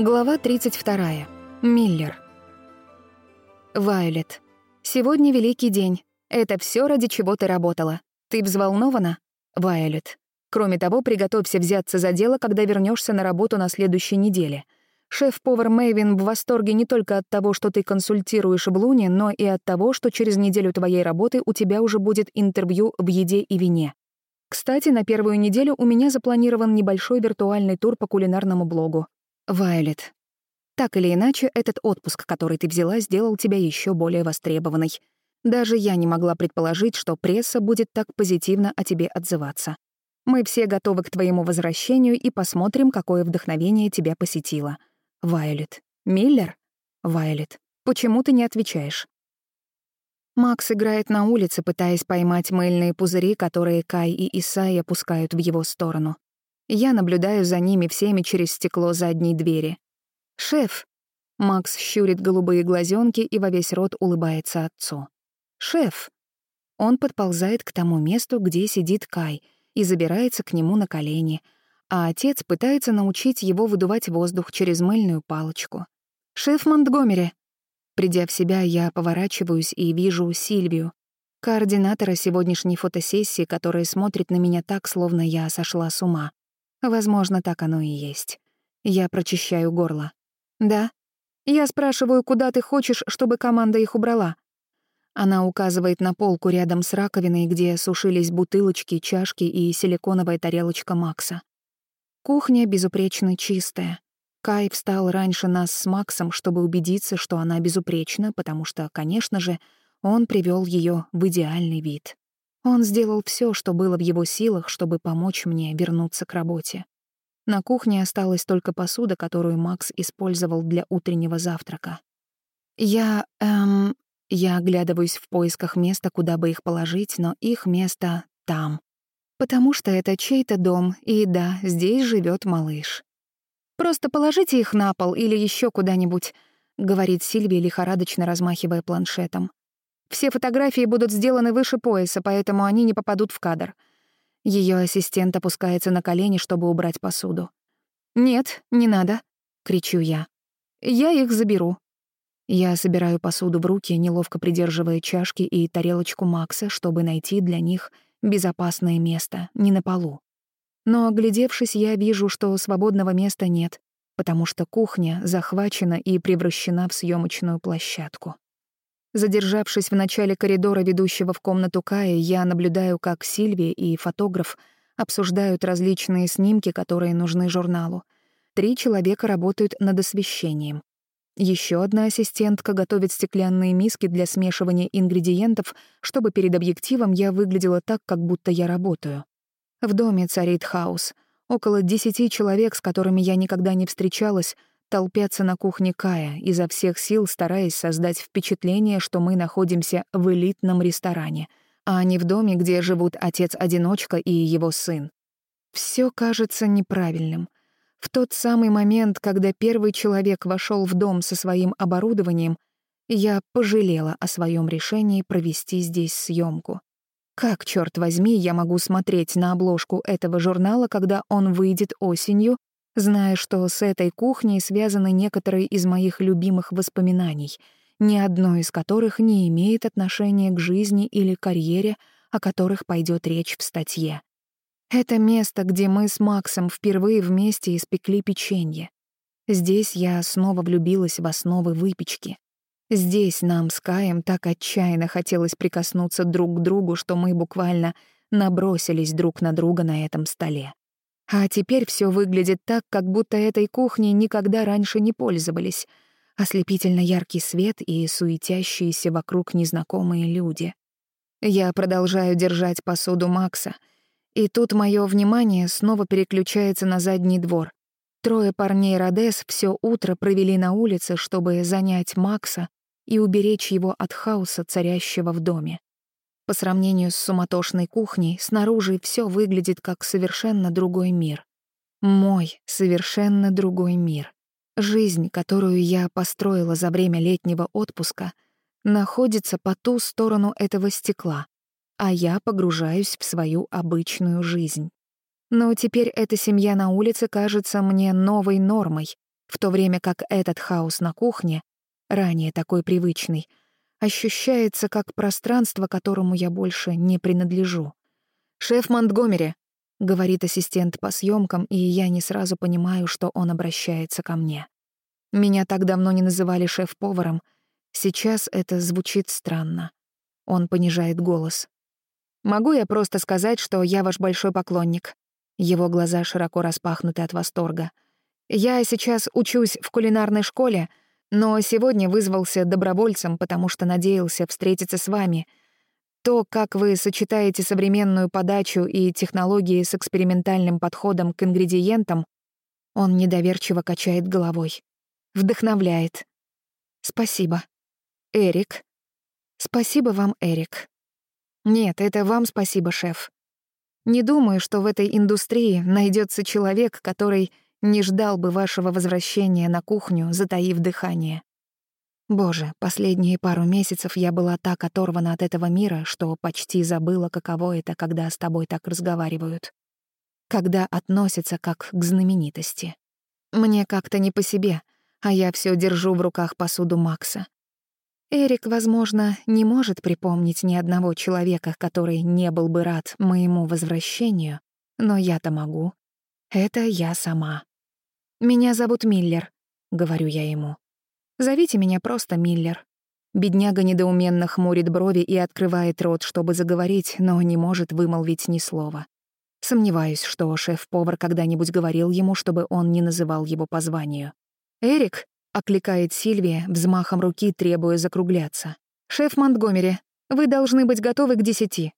Глава 32. Миллер. Вайолет. Сегодня великий день. Это все ради чего ты работала. Ты взволнована? Вайолет. Кроме того, приготовься взяться за дело, когда вернешься на работу на следующей неделе. Шеф-повар Мэйвин в восторге не только от того, что ты консультируешь Блуни, но и от того, что через неделю твоей работы у тебя уже будет интервью в «Еде и вине». Кстати, на первую неделю у меня запланирован небольшой виртуальный тур по кулинарному блогу. Вайлет. Так или иначе, этот отпуск, который ты взяла, сделал тебя еще более востребованной. Даже я не могла предположить, что пресса будет так позитивно о тебе отзываться. Мы все готовы к твоему возвращению и посмотрим, какое вдохновение тебя посетило. Вайлет. Миллер? Вайлет. Почему ты не отвечаешь? Макс играет на улице, пытаясь поймать мыльные пузыри, которые Кай и Исай опускают в его сторону. Я наблюдаю за ними всеми через стекло задней двери. «Шеф!» Макс щурит голубые глазенки и во весь рот улыбается отцу. «Шеф!» Он подползает к тому месту, где сидит Кай, и забирается к нему на колени, а отец пытается научить его выдувать воздух через мыльную палочку. «Шеф Монтгомери!» Придя в себя, я поворачиваюсь и вижу Сильвию, координатора сегодняшней фотосессии, которая смотрит на меня так, словно я сошла с ума. Возможно, так оно и есть. Я прочищаю горло. «Да?» Я спрашиваю, куда ты хочешь, чтобы команда их убрала. Она указывает на полку рядом с раковиной, где сушились бутылочки, чашки и силиконовая тарелочка Макса. Кухня безупречно чистая. Кай встал раньше нас с Максом, чтобы убедиться, что она безупречна, потому что, конечно же, он привел ее в идеальный вид. Он сделал все, что было в его силах, чтобы помочь мне вернуться к работе. На кухне осталась только посуда, которую Макс использовал для утреннего завтрака. Я, эм, я оглядываюсь в поисках места, куда бы их положить, но их место там. Потому что это чей-то дом, и да, здесь живет малыш. «Просто положите их на пол или еще куда-нибудь», — говорит Сильвия, лихорадочно размахивая планшетом. Все фотографии будут сделаны выше пояса, поэтому они не попадут в кадр. Ее ассистент опускается на колени, чтобы убрать посуду. «Нет, не надо», — кричу я. «Я их заберу». Я собираю посуду в руки, неловко придерживая чашки и тарелочку Макса, чтобы найти для них безопасное место, не на полу. Но, оглядевшись, я вижу, что свободного места нет, потому что кухня захвачена и превращена в съемочную площадку. Задержавшись в начале коридора, ведущего в комнату Кая, я наблюдаю, как Сильвия и фотограф обсуждают различные снимки, которые нужны журналу. Три человека работают над освещением. Еще одна ассистентка готовит стеклянные миски для смешивания ингредиентов, чтобы перед объективом я выглядела так, как будто я работаю. В доме царит хаос. Около десяти человек, с которыми я никогда не встречалась, толпятся на кухне Кая, изо всех сил стараясь создать впечатление, что мы находимся в элитном ресторане, а не в доме, где живут отец-одиночка и его сын. Все кажется неправильным. В тот самый момент, когда первый человек вошел в дом со своим оборудованием, я пожалела о своем решении провести здесь съемку. Как, черт возьми, я могу смотреть на обложку этого журнала, когда он выйдет осенью, Зная, что с этой кухней связаны некоторые из моих любимых воспоминаний, ни одно из которых не имеет отношения к жизни или карьере, о которых пойдет речь в статье. Это место, где мы с Максом впервые вместе испекли печенье. Здесь я снова влюбилась в основы выпечки. Здесь нам с Каем так отчаянно хотелось прикоснуться друг к другу, что мы буквально набросились друг на друга на этом столе. А теперь все выглядит так, как будто этой кухней никогда раньше не пользовались. Ослепительно яркий свет и суетящиеся вокруг незнакомые люди. Я продолжаю держать посуду Макса, и тут мое внимание снова переключается на задний двор. Трое парней Родес все утро провели на улице, чтобы занять Макса и уберечь его от хаоса, царящего в доме. По сравнению с суматошной кухней, снаружи все выглядит как совершенно другой мир. Мой совершенно другой мир. Жизнь, которую я построила за время летнего отпуска, находится по ту сторону этого стекла, а я погружаюсь в свою обычную жизнь. Но теперь эта семья на улице кажется мне новой нормой, в то время как этот хаос на кухне, ранее такой привычный, ощущается как пространство, которому я больше не принадлежу. «Шеф Монтгомери», — говорит ассистент по съемкам, и я не сразу понимаю, что он обращается ко мне. Меня так давно не называли шеф-поваром. Сейчас это звучит странно. Он понижает голос. «Могу я просто сказать, что я ваш большой поклонник?» Его глаза широко распахнуты от восторга. «Я сейчас учусь в кулинарной школе», — но сегодня вызвался добровольцем, потому что надеялся встретиться с вами. То, как вы сочетаете современную подачу и технологии с экспериментальным подходом к ингредиентам, он недоверчиво качает головой. Вдохновляет. Спасибо. Эрик. Спасибо вам, Эрик. Нет, это вам спасибо, шеф. Не думаю, что в этой индустрии найдется человек, который не ждал бы вашего возвращения на кухню, затаив дыхание. Боже, последние пару месяцев я была так оторвана от этого мира, что почти забыла, каково это, когда с тобой так разговаривают. Когда относятся как к знаменитости. Мне как-то не по себе, а я все держу в руках посуду Макса. Эрик, возможно, не может припомнить ни одного человека, который не был бы рад моему возвращению, но я-то могу. Это я сама. «Меня зовут Миллер», — говорю я ему. «Зовите меня просто Миллер». Бедняга недоуменно хмурит брови и открывает рот, чтобы заговорить, но не может вымолвить ни слова. Сомневаюсь, что шеф-повар когда-нибудь говорил ему, чтобы он не называл его по званию. «Эрик», — окликает Сильвия, взмахом руки требуя закругляться. «Шеф Монтгомери, вы должны быть готовы к десяти.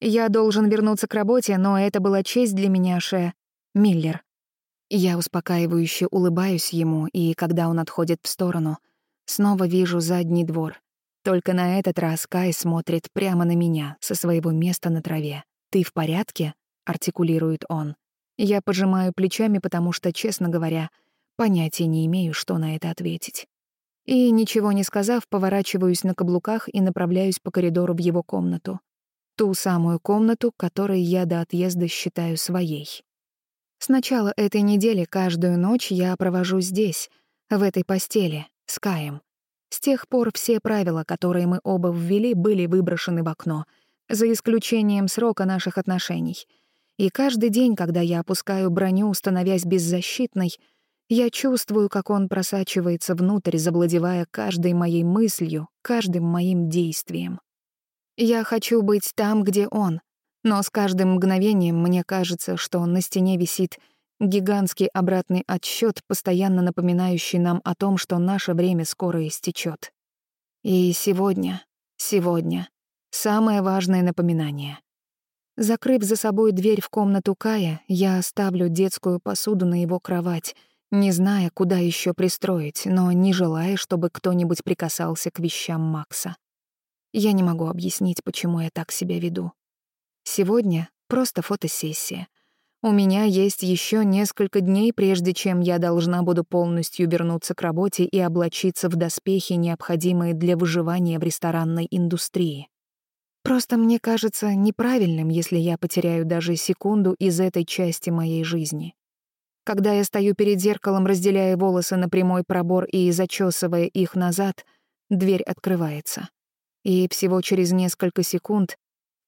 Я должен вернуться к работе, но это была честь для меня, Ше...» «Миллер», я успокаивающе улыбаюсь ему, и когда он отходит в сторону, снова вижу задний двор. Только на этот раз Кай смотрит прямо на меня со своего места на траве. «Ты в порядке?» — артикулирует он. Я пожимаю плечами, потому что, честно говоря, понятия не имею, что на это ответить. И, ничего не сказав, поворачиваюсь на каблуках и направляюсь по коридору в его комнату. Ту самую комнату, которой я до отъезда считаю своей. С начала этой недели каждую ночь я провожу здесь, в этой постели, с Каем. С тех пор все правила, которые мы оба ввели, были выброшены в окно, за исключением срока наших отношений. И каждый день, когда я опускаю броню, становясь беззащитной, я чувствую, как он просачивается внутрь, завладевая каждой моей мыслью, каждым моим действием. Я хочу быть там, где он, но с каждым мгновением мне кажется, что на стене висит гигантский обратный отсчет, постоянно напоминающий нам о том, что наше время скоро истечет. И сегодня, сегодня, самое важное напоминание. Закрыв за собой дверь в комнату Кая, я оставлю детскую посуду на его кровать, не зная, куда еще пристроить, но не желая, чтобы кто-нибудь прикасался к вещам Макса. Я не могу объяснить, почему я так себя веду. Сегодня просто фотосессия. У меня есть еще несколько дней, прежде чем я должна буду полностью вернуться к работе и облачиться в доспехи, необходимые для выживания в ресторанной индустрии. Просто мне кажется неправильным, если я потеряю даже секунду из этой части моей жизни. Когда я стою перед зеркалом, разделяя волосы на прямой пробор и зачесывая их назад, дверь открывается. И всего через несколько секунд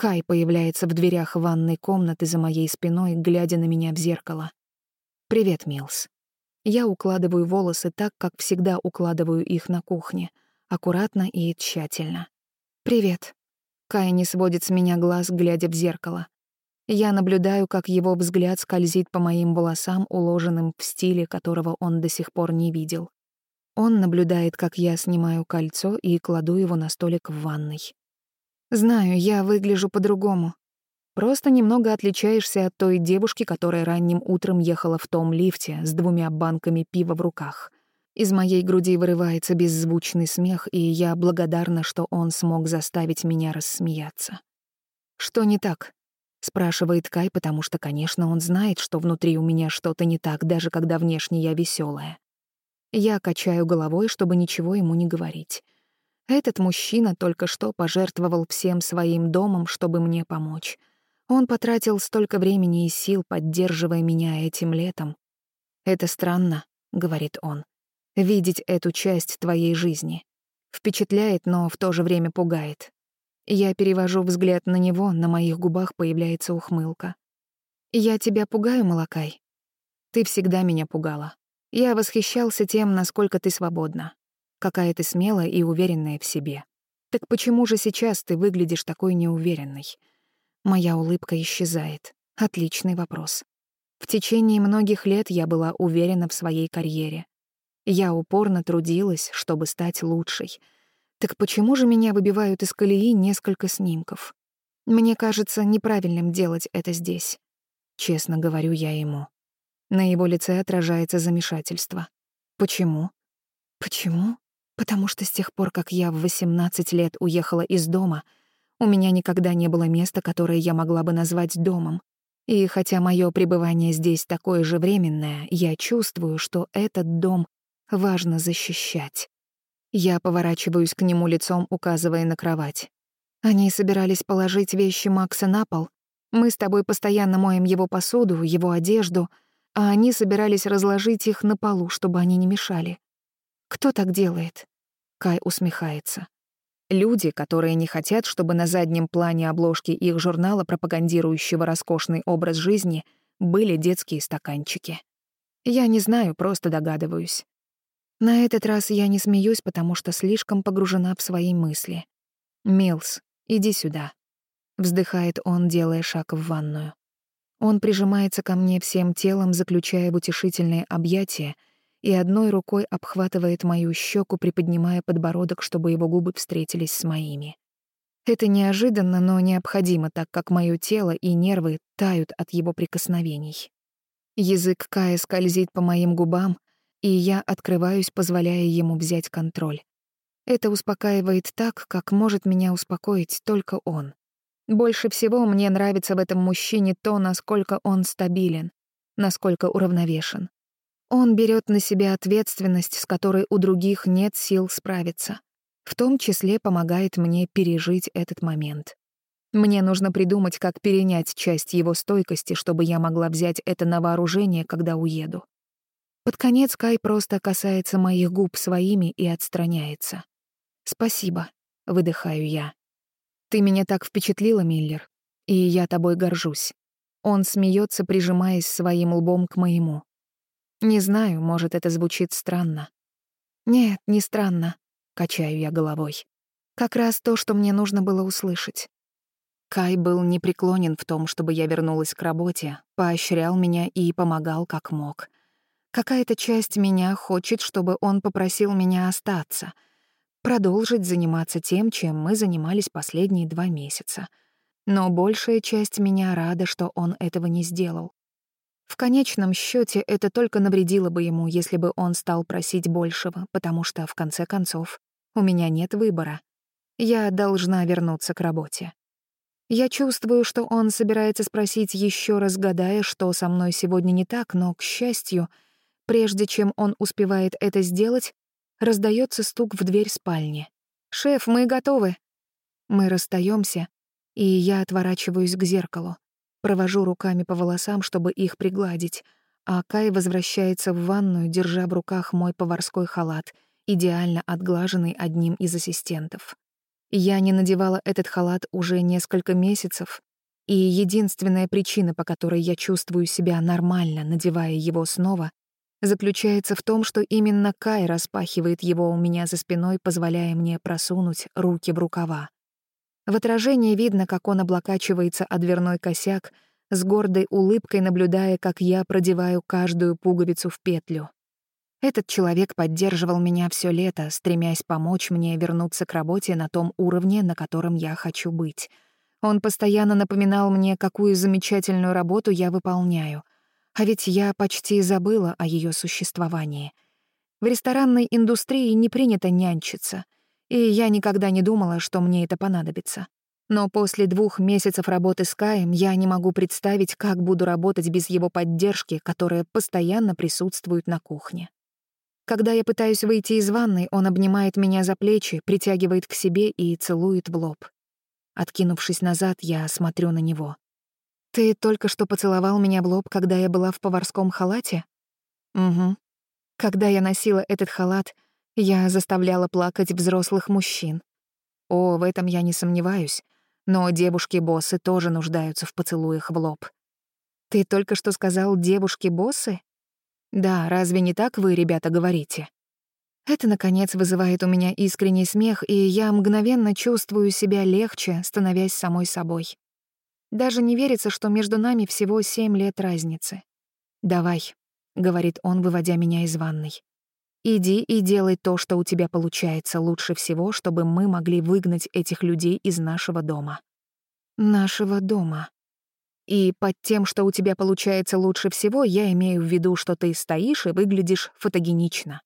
Кай появляется в дверях ванной комнаты за моей спиной, глядя на меня в зеркало. «Привет, Милс». Я укладываю волосы так, как всегда укладываю их на кухне, аккуратно и тщательно. «Привет». Кай не сводит с меня глаз, глядя в зеркало. Я наблюдаю, как его взгляд скользит по моим волосам, уложенным в стиле, которого он до сих пор не видел. Он наблюдает, как я снимаю кольцо и кладу его на столик в ванной. Знаю, я выгляжу по-другому. Просто немного отличаешься от той девушки, которая ранним утром ехала в том лифте с двумя банками пива в руках. Из моей груди вырывается беззвучный смех, и я благодарна, что он смог заставить меня рассмеяться. «Что не так?» — спрашивает Кай, потому что, конечно, он знает, что внутри у меня что-то не так, даже когда внешне я веселая. Я качаю головой, чтобы ничего ему не говорить. Этот мужчина только что пожертвовал всем своим домом, чтобы мне помочь. Он потратил столько времени и сил, поддерживая меня этим летом. «Это странно», — говорит он, — «видеть эту часть твоей жизни. Впечатляет, но в то же время пугает. Я перевожу взгляд на него, на моих губах появляется ухмылка. «Я тебя пугаю, Малакай? Ты всегда меня пугала. Я восхищался тем, насколько ты свободна какая ты смелая и уверенная в себе. Так почему же сейчас ты выглядишь такой неуверенной? Моя улыбка исчезает. Отличный вопрос. В течение многих лет я была уверена в своей карьере. Я упорно трудилась, чтобы стать лучшей. Так почему же меня выбивают из колеи несколько снимков? Мне кажется неправильным делать это здесь. Честно говорю я ему. На его лице отражается замешательство. Почему? Почему? потому что с тех пор, как я в 18 лет уехала из дома, у меня никогда не было места, которое я могла бы назвать домом. И хотя мое пребывание здесь такое же временное, я чувствую, что этот дом важно защищать. Я поворачиваюсь к нему лицом, указывая на кровать. Они собирались положить вещи Макса на пол. Мы с тобой постоянно моем его посуду, его одежду, а они собирались разложить их на полу, чтобы они не мешали. Кто так делает? Кай усмехается. Люди, которые не хотят, чтобы на заднем плане обложки их журнала, пропагандирующего роскошный образ жизни, были детские стаканчики. Я не знаю, просто догадываюсь. На этот раз я не смеюсь, потому что слишком погружена в свои мысли. «Милс, иди сюда», — вздыхает он, делая шаг в ванную. Он прижимается ко мне всем телом, заключая в утешительные объятия, и одной рукой обхватывает мою щеку, приподнимая подбородок, чтобы его губы встретились с моими. Это неожиданно, но необходимо, так как мое тело и нервы тают от его прикосновений. Язык Кая скользит по моим губам, и я открываюсь, позволяя ему взять контроль. Это успокаивает так, как может меня успокоить только он. Больше всего мне нравится в этом мужчине то, насколько он стабилен, насколько уравновешен. Он берет на себя ответственность, с которой у других нет сил справиться. В том числе помогает мне пережить этот момент. Мне нужно придумать, как перенять часть его стойкости, чтобы я могла взять это на вооружение, когда уеду. Под конец Кай просто касается моих губ своими и отстраняется. «Спасибо», — выдыхаю я. «Ты меня так впечатлила, Миллер, и я тобой горжусь». Он смеется, прижимаясь своим лбом к моему. Не знаю, может, это звучит странно. Нет, не странно, качаю я головой. Как раз то, что мне нужно было услышать. Кай был непреклонен в том, чтобы я вернулась к работе, поощрял меня и помогал как мог. Какая-то часть меня хочет, чтобы он попросил меня остаться, продолжить заниматься тем, чем мы занимались последние два месяца. Но большая часть меня рада, что он этого не сделал. В конечном счете это только навредило бы ему, если бы он стал просить большего, потому что, в конце концов, у меня нет выбора. Я должна вернуться к работе. Я чувствую, что он собирается спросить еще раз, гадая, что со мной сегодня не так, но, к счастью, прежде чем он успевает это сделать, раздается стук в дверь спальни. «Шеф, мы готовы!» Мы расстаемся, и я отворачиваюсь к зеркалу. Провожу руками по волосам, чтобы их пригладить, а Кай возвращается в ванную, держа в руках мой поварской халат, идеально отглаженный одним из ассистентов. Я не надевала этот халат уже несколько месяцев, и единственная причина, по которой я чувствую себя нормально, надевая его снова, заключается в том, что именно Кай распахивает его у меня за спиной, позволяя мне просунуть руки в рукава. В отражении видно, как он облокачивается о дверной косяк, с гордой улыбкой наблюдая, как я продеваю каждую пуговицу в петлю. Этот человек поддерживал меня все лето, стремясь помочь мне вернуться к работе на том уровне, на котором я хочу быть. Он постоянно напоминал мне, какую замечательную работу я выполняю. А ведь я почти забыла о ее существовании. В ресторанной индустрии не принято нянчиться и я никогда не думала, что мне это понадобится. Но после двух месяцев работы с Каем я не могу представить, как буду работать без его поддержки, которая постоянно присутствует на кухне. Когда я пытаюсь выйти из ванной, он обнимает меня за плечи, притягивает к себе и целует в лоб. Откинувшись назад, я смотрю на него. «Ты только что поцеловал меня в лоб, когда я была в поварском халате?» «Угу. Когда я носила этот халат, я заставляла плакать взрослых мужчин. О, в этом я не сомневаюсь. Но девушки-боссы тоже нуждаются в поцелуях в лоб. Ты только что сказал «девушки-боссы»? Да, разве не так вы, ребята, говорите? Это, наконец, вызывает у меня искренний смех, и я мгновенно чувствую себя легче, становясь самой собой. Даже не верится, что между нами всего семь лет разницы. «Давай», — говорит он, выводя меня из ванной. Иди и делай то, что у тебя получается лучше всего, чтобы мы могли выгнать этих людей из нашего дома. Нашего дома. И под тем, что у тебя получается лучше всего, я имею в виду, что ты стоишь и выглядишь фотогенично.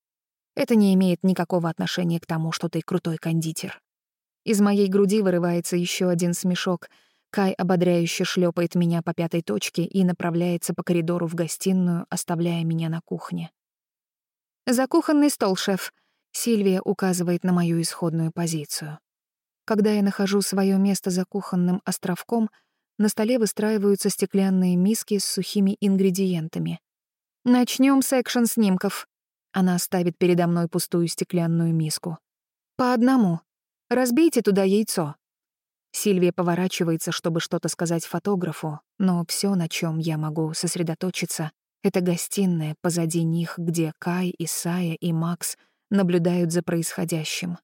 Это не имеет никакого отношения к тому, что ты крутой кондитер. Из моей груди вырывается еще один смешок. Кай ободряюще шлепает меня по пятой точке и направляется по коридору в гостиную, оставляя меня на кухне. «За кухонный стол, шеф!» Сильвия указывает на мою исходную позицию. Когда я нахожу свое место за кухонным островком, на столе выстраиваются стеклянные миски с сухими ингредиентами. Начнем с экшн-снимков». Она ставит передо мной пустую стеклянную миску. «По одному. Разбейте туда яйцо». Сильвия поворачивается, чтобы что-то сказать фотографу, но все, на чем я могу сосредоточиться, это гостиная, позади них, где Кай, Исая и Макс наблюдают за происходящим.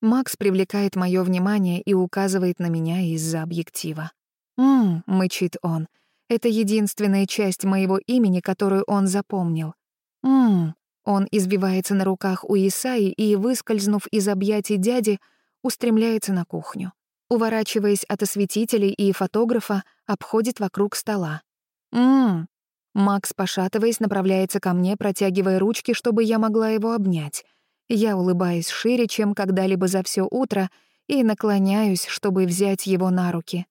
Макс привлекает мое внимание и указывает на меня из-за объектива. «Ммм», — мычит он, — «это единственная часть моего имени, которую он запомнил». «Ммм», — он избивается на руках у Исаи и, выскользнув из объятий дяди, устремляется на кухню. Уворачиваясь от осветителей и фотографа, обходит вокруг стола. «Ммм», Макс, пошатываясь, направляется ко мне, протягивая ручки, чтобы я могла его обнять. Я улыбаюсь шире, чем когда-либо за все утро, и наклоняюсь, чтобы взять его на руки.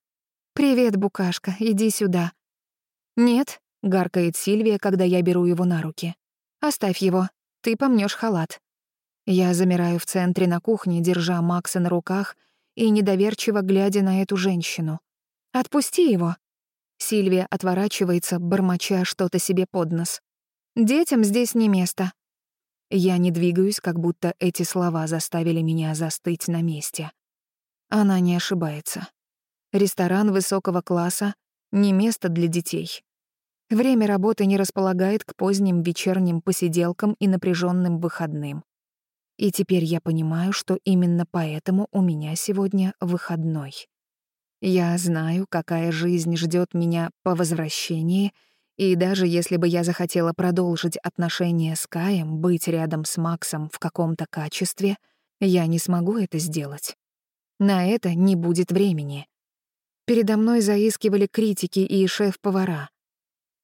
«Привет, букашка, иди сюда». «Нет», — гаркает Сильвия, когда я беру его на руки. «Оставь его, ты помнешь халат». Я замираю в центре на кухне, держа Макса на руках и недоверчиво глядя на эту женщину. «Отпусти его», Сильвия отворачивается, бормоча что-то себе под нос. «Детям здесь не место». Я не двигаюсь, как будто эти слова заставили меня застыть на месте. Она не ошибается. Ресторан высокого класса — не место для детей. Время работы не располагает к поздним вечерним посиделкам и напряженным выходным. И теперь я понимаю, что именно поэтому у меня сегодня выходной. Я знаю, какая жизнь ждет меня по возвращении, и даже если бы я захотела продолжить отношения с Каем, быть рядом с Максом в каком-то качестве, я не смогу это сделать. На это не будет времени. Передо мной заискивали критики и шеф-повара.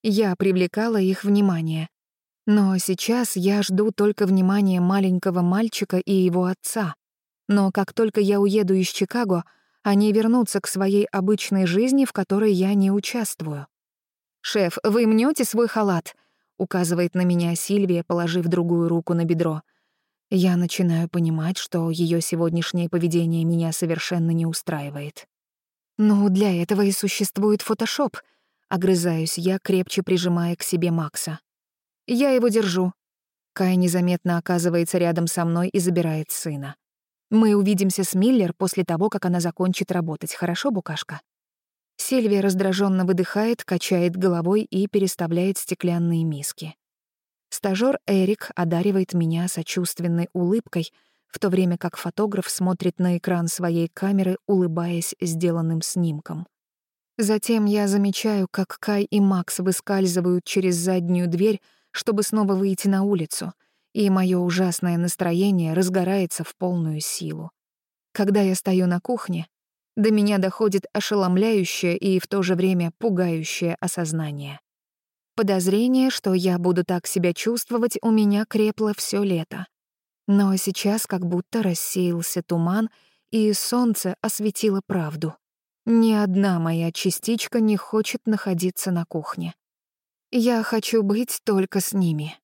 Я привлекала их внимание, но сейчас я жду только внимания маленького мальчика и его отца. Но как только я уеду из Чикаго, они а вернутся к своей обычной жизни, в которой я не участвую. «Шеф, вы мнете свой халат?» — указывает на меня Сильвия, положив другую руку на бедро. Я начинаю понимать, что ее сегодняшнее поведение меня совершенно не устраивает. «Ну, для этого и существует фотошоп», — огрызаюсь я, крепче прижимая к себе Макса. «Я его держу». Кай незаметно оказывается рядом со мной и забирает сына. Мы увидимся с Миллер после того, как она закончит работать, хорошо, Букашка? Сильвия раздраженно выдыхает, качает головой и переставляет стеклянные миски. Стажёр Эрик одаривает меня сочувственной улыбкой, в то время как фотограф смотрит на экран своей камеры, улыбаясь сделанным снимком. Затем я замечаю, как Кай и Макс выскальзывают через заднюю дверь, чтобы снова выйти на улицу — и мое ужасное настроение разгорается в полную силу. Когда я стою на кухне, до меня доходит ошеломляющее и в то же время пугающее осознание. Подозрение, что я буду так себя чувствовать, у меня крепло все лето. Но сейчас как будто рассеялся туман, и солнце осветило правду. Ни одна моя частичка не хочет находиться на кухне. Я хочу быть только с ними.